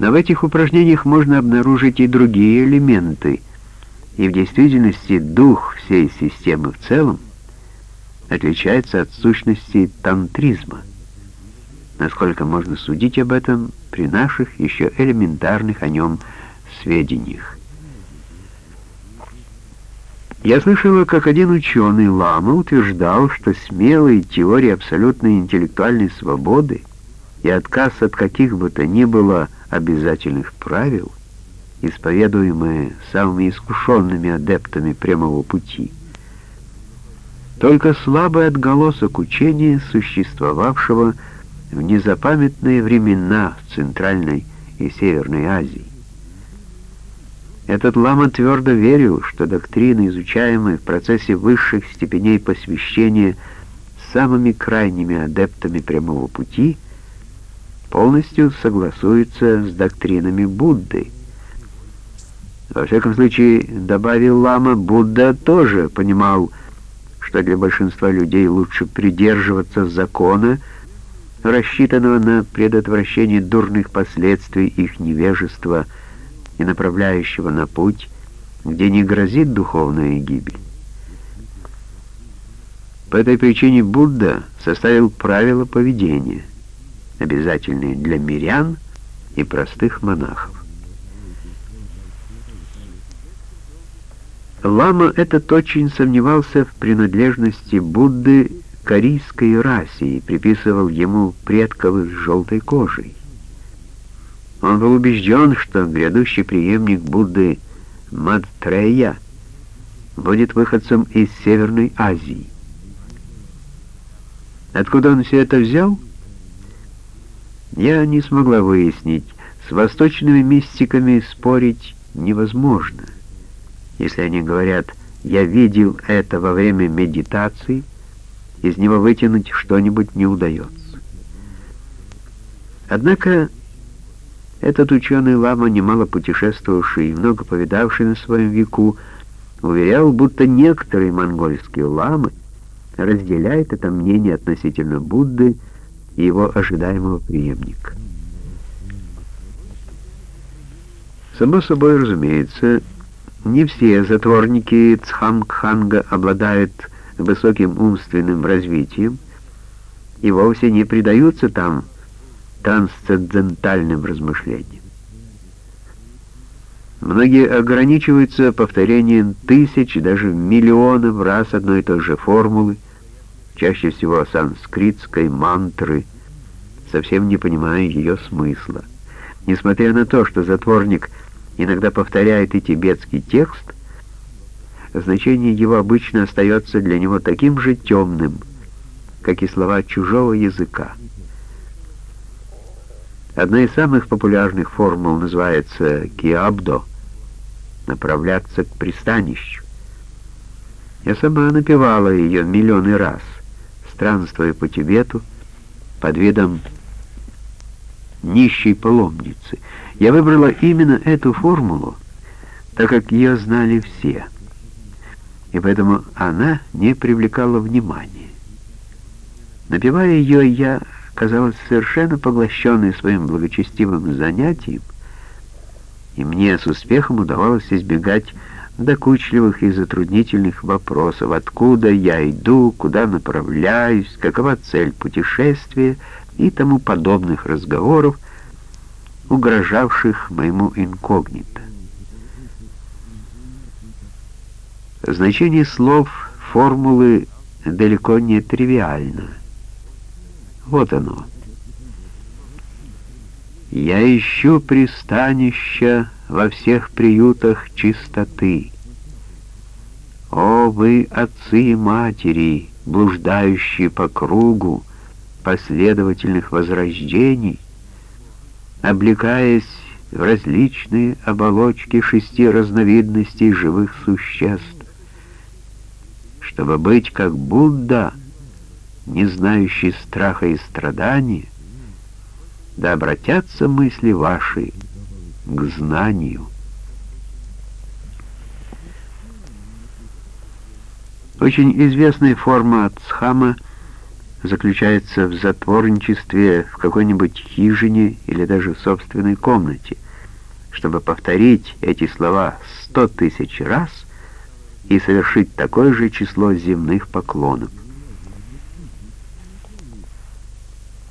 Но в этих упражнениях можно обнаружить и другие элементы, и в действительности дух всей системы в целом отличается от сущности тантризма, насколько можно судить об этом при наших еще элементарных о нем сведениях. Я слышала, как один ученый Лама утверждал, что смелые теории абсолютной интеллектуальной свободы и отказ от каких бы то ни было обязательных правил, исповедуемые самыми искушенными адептами прямого пути, только слабый отголосок учения, существовавшего в незапамятные времена в Центральной и Северной Азии. Этот лама твердо верил, что доктрины, изучаемые в процессе высших степеней посвящения самыми крайними адептами прямого пути, полностью согласуются с доктринами Будды. Во всяком случае, добавил лама, Будда тоже понимал, что для большинства людей лучше придерживаться закона, рассчитанного на предотвращение дурных последствий их невежества – и направляющего на путь, где не грозит духовная гибель. По этой причине Будда составил правила поведения, обязательные для мирян и простых монахов. Лама этот очень сомневался в принадлежности Будды к расе и приписывал ему предков с желтой кожей. Он был убежден, что грядущий преемник Будды Мадтрея будет выходцем из Северной Азии. Откуда он все это взял? Я не смогла выяснить. С восточными мистиками спорить невозможно. Если они говорят «я видел это во время медитации», из него вытянуть что-нибудь не удается. Однако этот ученый лама, немало путешествовавший и много повидавший на своем веку, уверял, будто некоторые монгольские ламы разделяют это мнение относительно Будды и его ожидаемого преемника. Само собой разумеется, не все затворники Цхамгханга обладают высоким умственным развитием и вовсе не предаются там трансцендентальным размышлениям. Многие ограничиваются повторением тысяч, даже миллионов раз одной и той же формулы, чаще всего санскритской мантры, совсем не понимая ее смысла. Несмотря на то, что затворник иногда повторяет и тибетский текст, значение его обычно остается для него таким же темным, как и слова чужого языка. Одна из самых популярных формул называется «киабдо» — «направляться к пристанищу». Я сама напевала ее миллионы раз, странствуя по Тибету под видом нищей паломницы. Я выбрала именно эту формулу, так как ее знали все, и поэтому она не привлекала внимания. Напевая ее, я казалось совершенно поглощенной своим благочестивым занятием, и мне с успехом удавалось избегать докучливых и затруднительных вопросов, откуда я иду, куда направляюсь, какова цель путешествия и тому подобных разговоров, угрожавших моему инкогнито. Значение слов формулы далеко не тривиально. Вот оно. Я ищу пристанища во всех приютах чистоты. О, вы, отцы и матери, блуждающие по кругу последовательных возрождений, облекаясь в различные оболочки шести разновидностей живых существ, чтобы быть как Будда — не знающий страха и страдания, да обратятся мысли ваши к знанию. Очень известная форма Цхама заключается в затворничестве в какой-нибудь хижине или даже в собственной комнате, чтобы повторить эти слова сто тысяч раз и совершить такое же число земных поклонов.